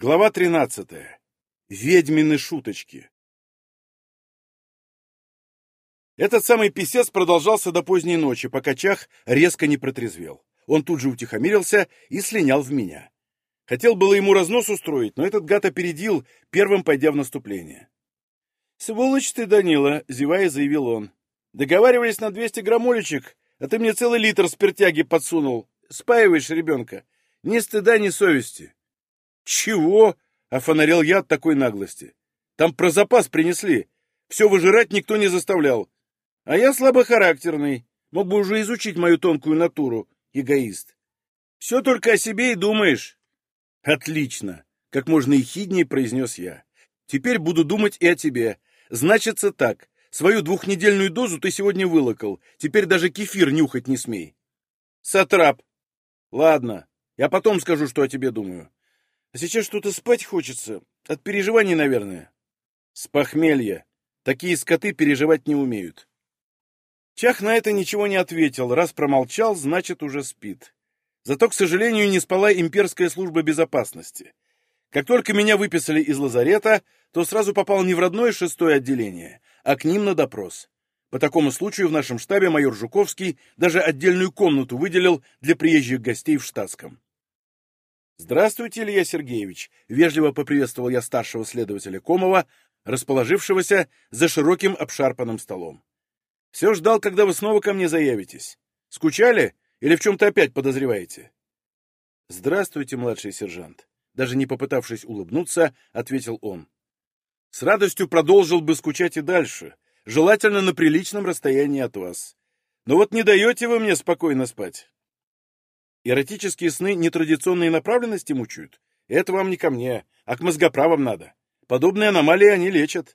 Глава 13. Ведьмины шуточки. Этот самый писец продолжался до поздней ночи, пока Чах резко не протрезвел. Он тут же утихомирился и слинял в меня. Хотел было ему разнос устроить, но этот гад опередил, первым пойдя в наступление. «Сволочь ты, Данила!» — зевая заявил он. «Договаривались на 200 граммолечек, а ты мне целый литр спиртяги подсунул. Спаиваешь ребенка. Ни стыда, ни совести». «Чего?» — офонарел я от такой наглости. «Там про запас принесли. Все выжирать никто не заставлял. А я слабохарактерный. Мог бы уже изучить мою тонкую натуру, эгоист. Все только о себе и думаешь». «Отлично!» — как можно ехиднее произнес я. «Теперь буду думать и о тебе. Значится так. Свою двухнедельную дозу ты сегодня вылокал. Теперь даже кефир нюхать не смей». «Сатрап!» «Ладно, я потом скажу, что о тебе думаю. А сейчас что-то спать хочется. От переживаний, наверное. С похмелья. Такие скоты переживать не умеют. Чах на это ничего не ответил. Раз промолчал, значит, уже спит. Зато, к сожалению, не спала имперская служба безопасности. Как только меня выписали из лазарета, то сразу попал не в родное шестое отделение, а к ним на допрос. По такому случаю в нашем штабе майор Жуковский даже отдельную комнату выделил для приезжих гостей в штатском. «Здравствуйте, Илья Сергеевич!» — вежливо поприветствовал я старшего следователя Комова, расположившегося за широким обшарпанным столом. «Все ждал, когда вы снова ко мне заявитесь. Скучали или в чем-то опять подозреваете?» «Здравствуйте, младший сержант!» Даже не попытавшись улыбнуться, ответил он. «С радостью продолжил бы скучать и дальше, желательно на приличном расстоянии от вас. Но вот не даете вы мне спокойно спать. Эротические сны нетрадиционные направленности мучают? Это вам не ко мне, а к мозгоправам надо. Подобные аномалии они лечат.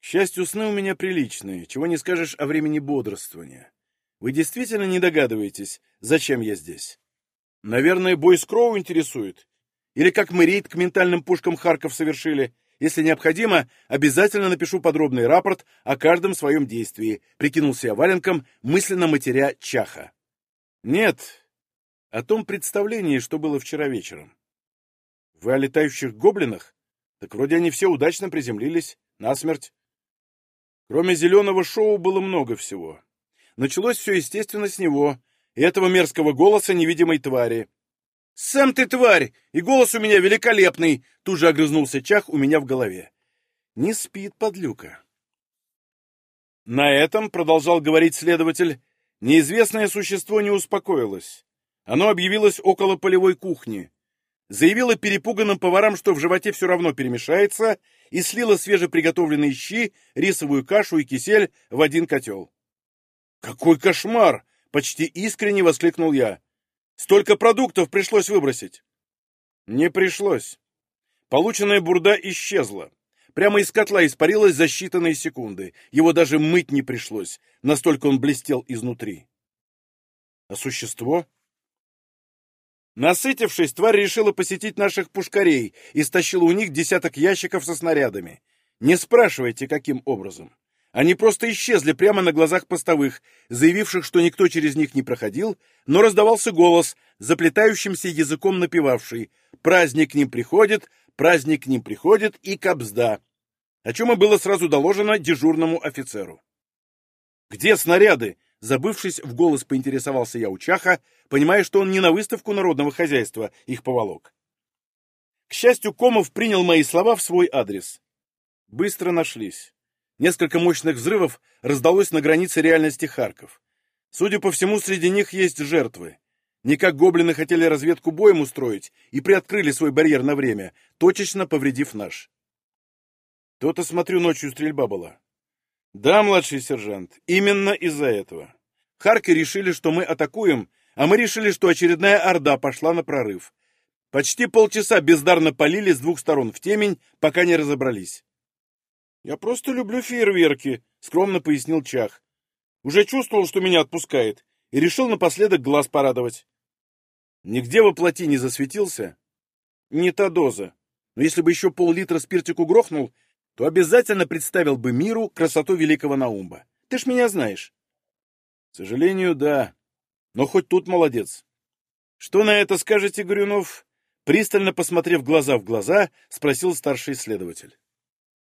К счастью, сны у меня приличные, чего не скажешь о времени бодрствования. Вы действительно не догадываетесь, зачем я здесь? Наверное, бой с Кроу интересует? Или как мы рейд к ментальным пушкам Харков совершили? Если необходимо, обязательно напишу подробный рапорт о каждом своем действии, прикинулся я валенком, мысленно матеря Чаха. Нет, о том представлении, что было вчера вечером. Вы о летающих гоблинах? Так вроде они все удачно приземлились, насмерть. Кроме зеленого шоу было много всего. Началось все, естественно, с него, и этого мерзкого голоса невидимой твари. «Сам ты тварь! И голос у меня великолепный!» Тут же огрызнулся Чах у меня в голове. Не спит подлюка. На этом, продолжал говорить следователь, неизвестное существо не успокоилось. Оно объявилось около полевой кухни. Заявило перепуганным поварам, что в животе все равно перемешается, и слило свежеприготовленные щи, рисовую кашу и кисель в один котел. «Какой кошмар!» — почти искренне воскликнул я. «Столько продуктов пришлось выбросить!» Не пришлось. Полученная бурда исчезла. Прямо из котла испарилась за считанные секунды. Его даже мыть не пришлось, настолько он блестел изнутри. А существо? Насытившись, тварь решила посетить наших пушкарей и стащила у них десяток ящиков со снарядами. Не спрашивайте, каким образом. Они просто исчезли прямо на глазах постовых, заявивших, что никто через них не проходил, но раздавался голос, заплетающимся языком напевавший «Праздник к ним приходит, праздник к ним приходит и кобзда», о чем и было сразу доложено дежурному офицеру. «Где снаряды?» Забывшись, в голос поинтересовался я у Чаха, понимая, что он не на выставку народного хозяйства их поволок. К счастью, Комов принял мои слова в свой адрес. Быстро нашлись. Несколько мощных взрывов раздалось на границе реальности Харков. Судя по всему, среди них есть жертвы. Не как гоблины хотели разведку боем устроить и приоткрыли свой барьер на время, точечно повредив наш. То-то, смотрю, ночью стрельба была. Да, младший сержант, именно из-за этого. Харки решили, что мы атакуем, а мы решили, что очередная орда пошла на прорыв. Почти полчаса бездарно полили с двух сторон в темень, пока не разобрались. «Я просто люблю фейерверки», — скромно пояснил Чах. «Уже чувствовал, что меня отпускает, и решил напоследок глаз порадовать». «Нигде во плоти не засветился?» «Не та доза. Но если бы еще пол-литра спиртику грохнул, то обязательно представил бы миру красоту великого Наумба. Ты ж меня знаешь. К сожалению, да. Но хоть тут молодец. Что на это скажете, Горюнов? Пристально посмотрев глаза в глаза, спросил старший следователь.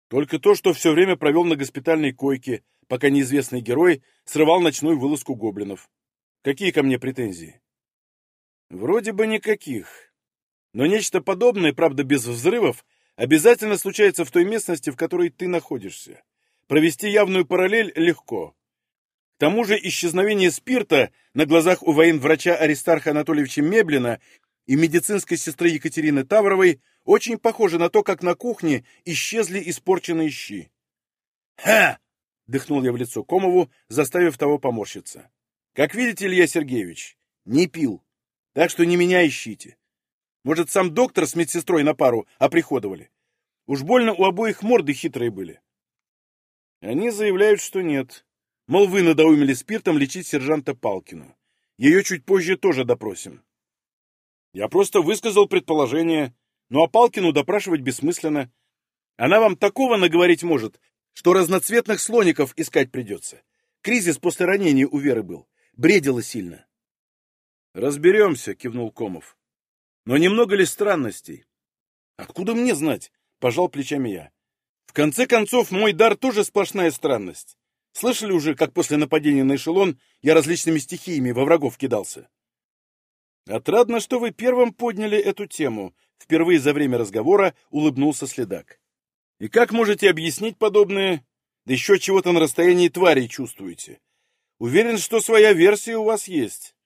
Только то, что все время провел на госпитальной койке, пока неизвестный герой срывал ночную вылазку гоблинов. Какие ко мне претензии? Вроде бы никаких. Но нечто подобное, правда без взрывов, обязательно случается в той местности, в которой ты находишься. Провести явную параллель легко. К тому же исчезновение спирта на глазах у военврача Аристарха Анатольевича Меблина и медицинской сестры Екатерины Тавровой очень похоже на то, как на кухне исчезли испорченные щи. «Ха!» — дыхнул я в лицо Комову, заставив того поморщиться. «Как видите, Илья Сергеевич, не пил, так что не меня ищите. Может, сам доктор с медсестрой на пару оприходовали? Уж больно у обоих морды хитрые были». Они заявляют, что нет. Мол, вы надоумили спиртом лечить сержанта Палкину. Ее чуть позже тоже допросим. Я просто высказал предположение. Ну а Палкину допрашивать бессмысленно. Она вам такого наговорить может, что разноцветных слоников искать придется. Кризис после ранения у Веры был. Бредила сильно. «Разберемся», — кивнул Комов. «Но немного ли странностей?» «Откуда мне знать?» — пожал плечами я. «В конце концов, мой дар тоже сплошная странность. Слышали уже, как после нападения на эшелон я различными стихиями во врагов кидался?» «Отрадно, что вы первым подняли эту тему», — впервые за время разговора улыбнулся следак. «И как можете объяснить подобное? Да еще чего-то на расстоянии тварей чувствуете. Уверен, что своя версия у вас есть».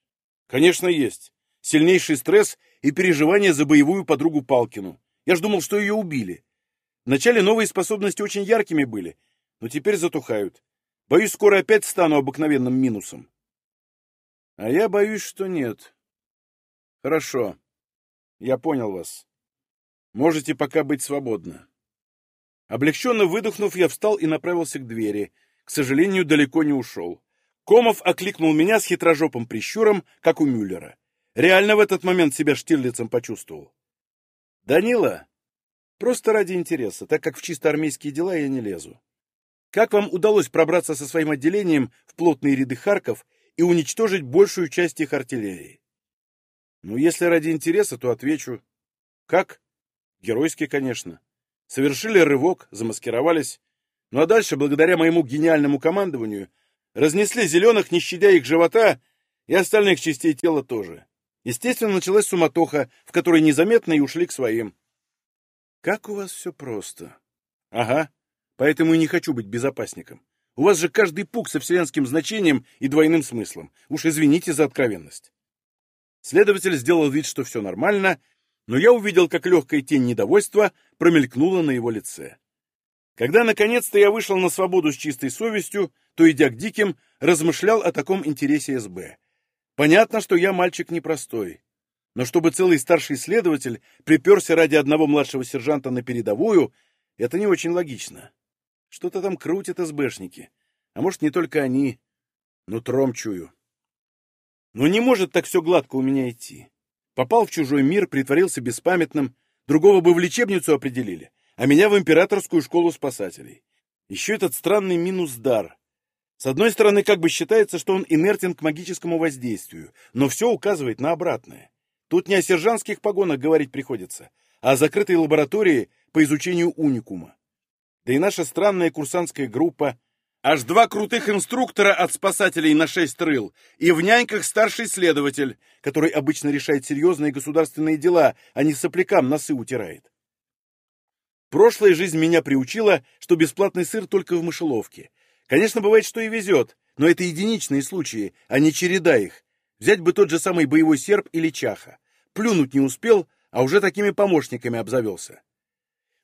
«Конечно, есть. Сильнейший стресс и переживания за боевую подругу Палкину. Я ж думал, что ее убили. Вначале новые способности очень яркими были, но теперь затухают. Боюсь, скоро опять стану обыкновенным минусом». «А я боюсь, что нет», Хорошо. Я понял вас. Можете пока быть свободны. Облегченно выдохнув, я встал и направился к двери. К сожалению, далеко не ушел. Комов окликнул меня с хитрожопым прищуром, как у Мюллера. Реально в этот момент себя Штирлицем почувствовал. «Данила, просто ради интереса, так как в чисто армейские дела я не лезу. Как вам удалось пробраться со своим отделением в плотные ряды Харков и уничтожить большую часть их артиллерии? Ну, если ради интереса, то отвечу. Как? Геройски, конечно. Совершили рывок, замаскировались. Ну а дальше, благодаря моему гениальному командованию, разнесли зеленых, не щадя их живота, и остальных частей тела тоже. Естественно, началась суматоха, в которой незаметно и ушли к своим. Как у вас все просто. Ага, поэтому и не хочу быть безопасником. У вас же каждый пук со вселенским значением и двойным смыслом. Уж извините за откровенность. Следователь сделал вид, что все нормально, но я увидел, как легкая тень недовольства промелькнула на его лице. Когда наконец-то я вышел на свободу с чистой совестью, то, идя к диким, размышлял о таком интересе СБ. Понятно, что я мальчик непростой. Но чтобы целый старший следователь приперся ради одного младшего сержанта на передовую, это не очень логично. Что-то там крутят СБшники. А может, не только они. Нутром чую. Но не может так все гладко у меня идти. Попал в чужой мир, притворился беспамятным, другого бы в лечебницу определили, а меня в императорскую школу спасателей. Еще этот странный минус-дар. С одной стороны, как бы считается, что он инертен к магическому воздействию, но все указывает на обратное. Тут не о сержантских погонах говорить приходится, а о закрытой лаборатории по изучению уникума. Да и наша странная курсантская группа — Аж два крутых инструктора от спасателей на шесть рыл, и в няньках старший следователь, который обычно решает серьезные государственные дела, а не соплякам носы утирает. Прошлая жизнь меня приучила, что бесплатный сыр только в мышеловке. Конечно, бывает, что и везет, но это единичные случаи, а не череда их. Взять бы тот же самый боевой серп или чаха. Плюнуть не успел, а уже такими помощниками обзавелся.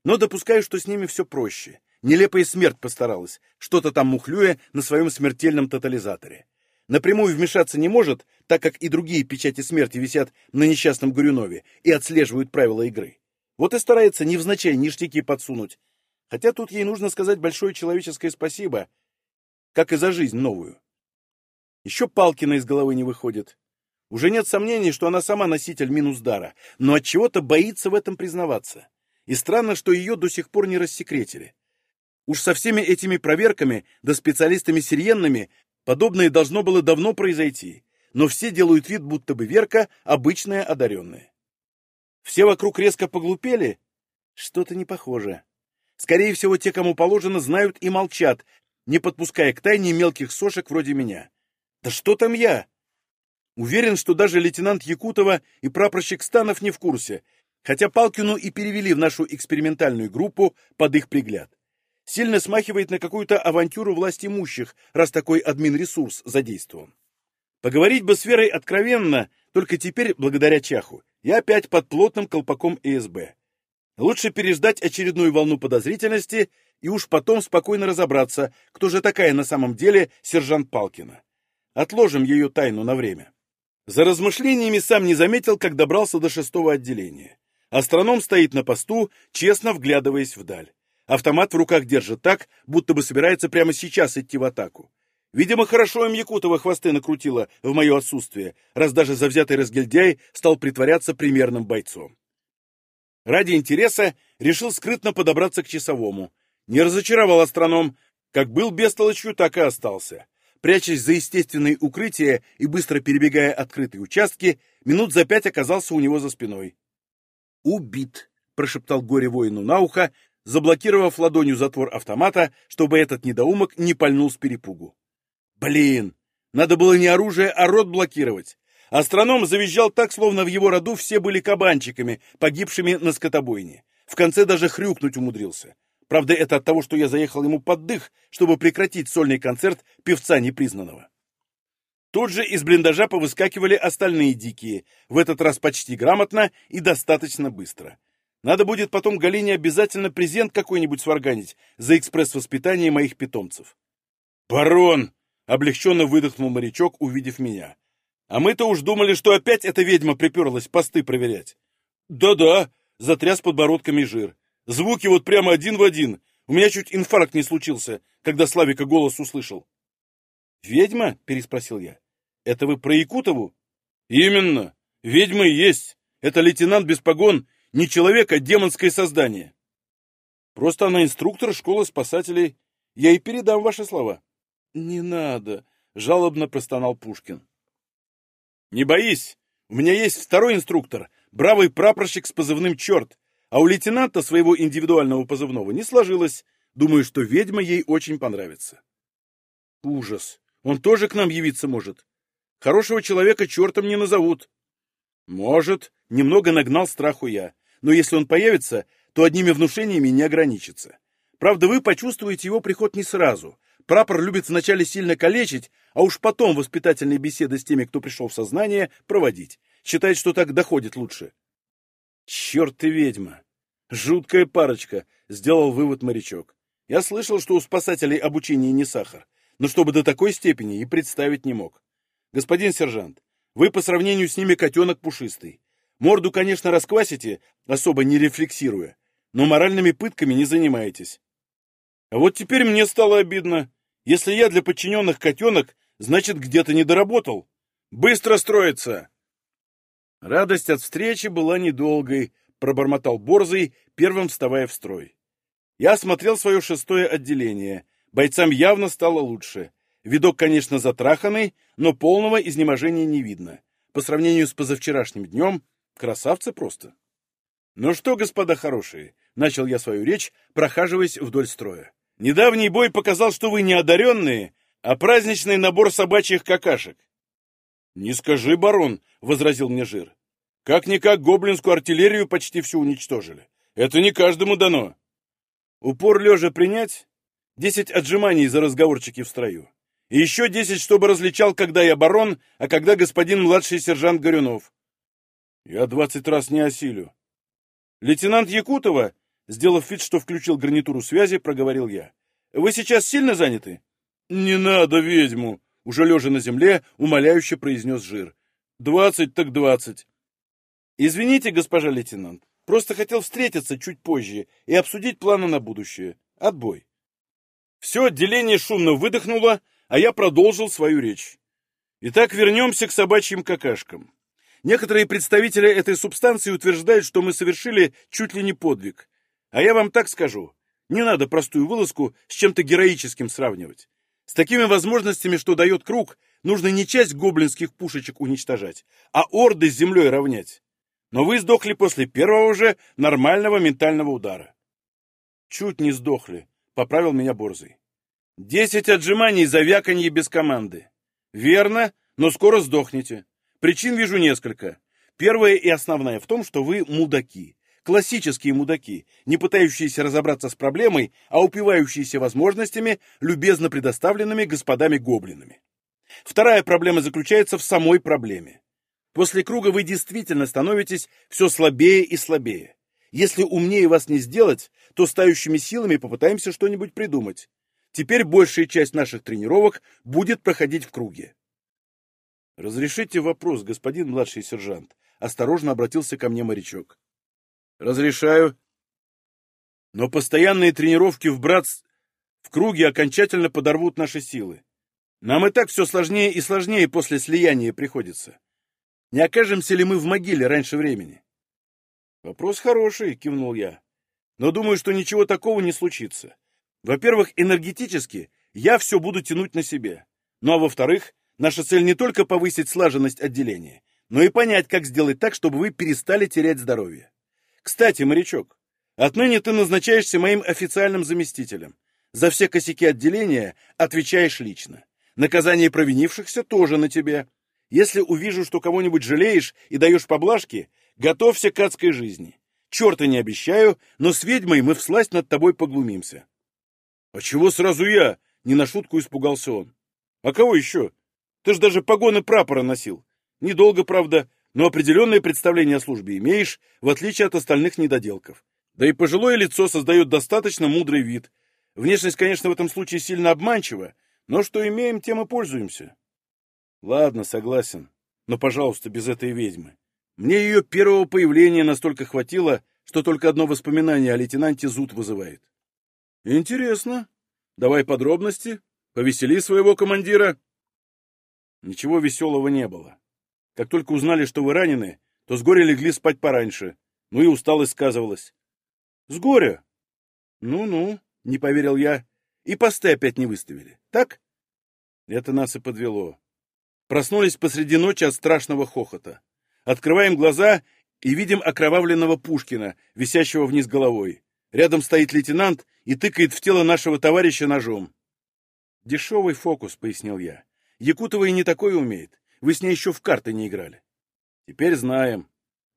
Но допускаю, что с ними все проще. Нелепая смерть постаралась, что-то там мухлюя на своем смертельном тотализаторе. Напрямую вмешаться не может, так как и другие печати смерти висят на несчастном Горюнове и отслеживают правила игры. Вот и старается невзначай ништяки подсунуть. Хотя тут ей нужно сказать большое человеческое спасибо, как и за жизнь новую. Еще Палкина из головы не выходит. Уже нет сомнений, что она сама носитель минус дара, но от чего то боится в этом признаваться. И странно, что ее до сих пор не рассекретили. Уж со всеми этими проверками, да специалистами сириенными, подобное должно было давно произойти, но все делают вид, будто бы Верка – обычная одаренная. Все вокруг резко поглупели? Что-то не похоже. Скорее всего, те, кому положено, знают и молчат, не подпуская к тайне мелких сошек вроде меня. Да что там я? Уверен, что даже лейтенант Якутова и прапорщик Станов не в курсе, хотя Палкину и перевели в нашу экспериментальную группу под их пригляд. Сильно смахивает на какую-то авантюру власть имущих, раз такой админ-ресурс задействован. Поговорить бы с Верой откровенно, только теперь, благодаря Чаху, я опять под плотным колпаком ИСБ. Лучше переждать очередную волну подозрительности и уж потом спокойно разобраться, кто же такая на самом деле сержант Палкина. Отложим ее тайну на время. За размышлениями сам не заметил, как добрался до шестого отделения. Астроном стоит на посту, честно вглядываясь вдаль. Автомат в руках держит так, будто бы собирается прямо сейчас идти в атаку. Видимо, хорошо им Якутова хвосты накрутила в мое отсутствие, раз даже завзятый разгильдяй стал притворяться примерным бойцом. Ради интереса решил скрытно подобраться к часовому. Не разочаровал астроном. Как был бестолочью, так и остался. Прячась за естественные укрытия и быстро перебегая открытые участки, минут за пять оказался у него за спиной. «Убит!» — прошептал горе воину на ухо, заблокировав ладонью затвор автомата, чтобы этот недоумок не пальнул с перепугу. «Блин! Надо было не оружие, а рот блокировать!» Астроном завизжал так, словно в его роду все были кабанчиками, погибшими на скотобойне. В конце даже хрюкнуть умудрился. Правда, это от того, что я заехал ему под дых, чтобы прекратить сольный концерт певца непризнанного. Тут же из блиндажа повыскакивали остальные дикие, в этот раз почти грамотно и достаточно быстро. Надо будет потом Галине обязательно презент какой-нибудь сварганить за экспресс-воспитание моих питомцев. «Барон!» — облегченно выдохнул морячок, увидев меня. «А мы-то уж думали, что опять эта ведьма приперлась посты проверять». «Да-да», — затряс подбородками жир. «Звуки вот прямо один в один. У меня чуть инфаркт не случился, когда Славика голос услышал». «Ведьма?» — переспросил я. Это вы про Якутову? Именно. Ведьма и есть. Это лейтенант без погон, не человек, а демонское создание. Просто она инструктор школы спасателей. Я и передам ваши слова. Не надо, жалобно простонал Пушкин. Не боись, у меня есть второй инструктор, бравый прапорщик с позывным «Черт», а у лейтенанта своего индивидуального позывного не сложилось. Думаю, что ведьма ей очень понравится. Ужас. Он тоже к нам явиться может. Хорошего человека чертом не назовут. Может, немного нагнал страху я, но если он появится, то одними внушениями не ограничится. Правда, вы почувствуете его приход не сразу. Прапор любит вначале сильно калечить, а уж потом воспитательные беседы с теми, кто пришел в сознание, проводить. Считает, что так доходит лучше. Черт ты ведьма! Жуткая парочка, сделал вывод морячок. Я слышал, что у спасателей обучение не сахар, но чтобы до такой степени и представить не мог. Господин сержант, вы по сравнению с ними котенок пушистый. Морду, конечно, расквасите, особо не рефлексируя, но моральными пытками не занимаетесь. А вот теперь мне стало обидно. Если я для подчиненных котенок, значит, где-то не доработал. Быстро строится!» Радость от встречи была недолгой, пробормотал Борзый, первым вставая в строй. Я осмотрел свое шестое отделение. Бойцам явно стало лучше. Видок, конечно, затраханный, но полного изнеможения не видно. По сравнению с позавчерашним днем, красавцы просто. «Ну что, господа хорошие», — начал я свою речь, прохаживаясь вдоль строя. «Недавний бой показал, что вы не одаренные, а праздничный набор собачьих какашек». «Не скажи, барон», — возразил мне Жир. «Как-никак гоблинскую артиллерию почти всю уничтожили. Это не каждому дано». «Упор лежа принять? Десять отжиманий за разговорчики в строю. И еще десять, чтобы различал, когда я барон, а когда господин младший сержант Горюнов. Я двадцать раз не осилю. Лейтенант Якутова, сделав вид, что включил гарнитуру связи, проговорил я. Вы сейчас сильно заняты? Не надо ведьму, уже лежа на земле, умоляюще произнес Жир. Двадцать так двадцать. Извините, госпожа лейтенант, просто хотел встретиться чуть позже и обсудить планы на будущее. Отбой. Все отделение шумно выдохнуло, а я продолжил свою речь. Итак, вернемся к собачьим какашкам. Некоторые представители этой субстанции утверждают, что мы совершили чуть ли не подвиг. А я вам так скажу, не надо простую вылазку с чем-то героическим сравнивать. С такими возможностями, что дает круг, нужно не часть гоблинских пушечек уничтожать, а орды с землей равнять. Но вы сдохли после первого же нормального ментального удара. Чуть не сдохли, поправил меня Борзый. Десять отжиманий за вяканье без команды. Верно, но скоро сдохнете. Причин вижу несколько. Первая и основная в том, что вы мудаки. Классические мудаки, не пытающиеся разобраться с проблемой, а упивающиеся возможностями, любезно предоставленными господами-гоблинами. Вторая проблема заключается в самой проблеме. После круга вы действительно становитесь все слабее и слабее. Если умнее вас не сделать, то стающими силами попытаемся что-нибудь придумать. Теперь большая часть наших тренировок будет проходить в круге. «Разрешите вопрос, господин младший сержант?» — осторожно обратился ко мне морячок. Разрешаю. Но постоянные тренировки в братс... в круге окончательно подорвут наши силы. Нам и так все сложнее и сложнее после слияния приходится. Не окажемся ли мы в могиле раньше времени? Вопрос хороший, кивнул я. Но думаю, что ничего такого не случится. Во-первых, энергетически я все буду тянуть на себе. Ну а во-вторых, наша цель не только повысить слаженность отделения, но и понять, как сделать так, чтобы вы перестали терять здоровье. Кстати, морячок, отныне ты назначаешься моим официальным заместителем. За все косяки отделения отвечаешь лично. Наказание провинившихся тоже на тебе. Если увижу, что кого-нибудь жалеешь и даешь поблажки, готовься к адской жизни. Черта не обещаю, но с ведьмой мы всласть над тобой поглумимся. — А чего сразу я? — не на шутку испугался он. — А кого еще? Ты ж даже погоны прапора носил. Недолго, правда, но определенное представление о службе имеешь, в отличие от остальных недоделков. Да и пожилое лицо создает достаточно мудрый вид. Внешность, конечно, в этом случае сильно обманчива, но что имеем, тем и пользуемся. Ладно, согласен, но, пожалуйста, без этой ведьмы. Мне ее первого появления настолько хватило, что только одно воспоминание о лейтенанте зуд вызывает. Интересно. Давай подробности. Повесели своего командира. Ничего веселого не было. Как только узнали, что вы ранены, то с горя легли спать пораньше. Ну и усталость сказывалась. — С горя? Ну — не поверил я. И посты опять не выставили. Так? Это нас и подвело. Проснулись посреди ночи от страшного хохота. Открываем глаза и видим окровавленного Пушкина, висящего вниз головой. Рядом стоит лейтенант и тыкает в тело нашего товарища ножом. «Дешевый фокус», — пояснил я. «Якутова и не такое умеет. Вы с ней еще в карты не играли. Теперь знаем.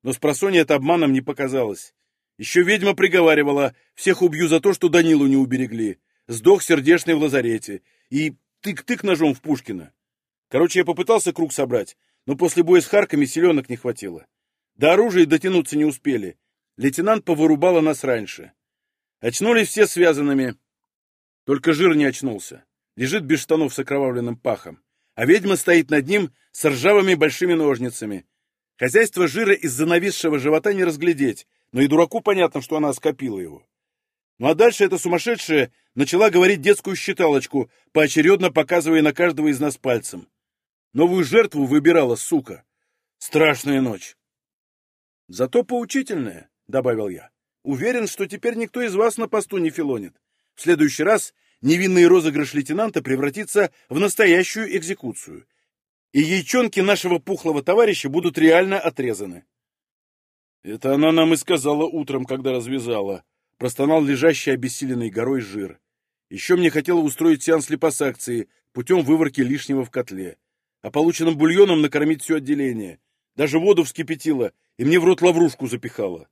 Но с просонья это обманом не показалось. Еще ведьма приговаривала, всех убью за то, что Данилу не уберегли. Сдох сердечный в лазарете. И тык-тык ножом в Пушкина. Короче, я попытался круг собрать, но после боя с Харками селенок не хватило. До оружия дотянуться не успели. Лейтенант повырубала нас раньше. Очнулись все связанными. Только жир не очнулся. Лежит без штанов с окровавленным пахом а ведьма стоит над ним с ржавыми большими ножницами. Хозяйство жира из-за нависшего живота не разглядеть, но и дураку понятно, что она скопила его. Ну а дальше эта сумасшедшая начала говорить детскую считалочку, поочередно показывая на каждого из нас пальцем. Новую жертву выбирала, сука. Страшная ночь. Зато поучительная, — добавил я. Уверен, что теперь никто из вас на посту не филонит. В следующий раз невинный розыгрыш лейтенанта превратится в настоящую экзекуцию, и яйчонки нашего пухлого товарища будут реально отрезаны. Это она нам и сказала утром, когда развязала. Простонал лежащий обессиленной горой жир. Еще мне хотела устроить сеанс липосакции путем выворки лишнего в котле. А полученным бульоном накормить все отделение. Даже воду вскипятила и мне в рот лаврушку запихала.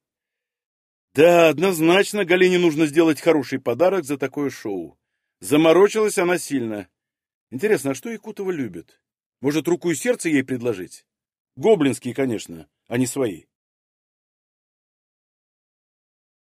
Да, однозначно Галине нужно сделать хороший подарок за такое шоу. Заморочилась она сильно. Интересно, а что Якутова любит? Может, руку и сердце ей предложить? Гоблинские, конечно, а не свои.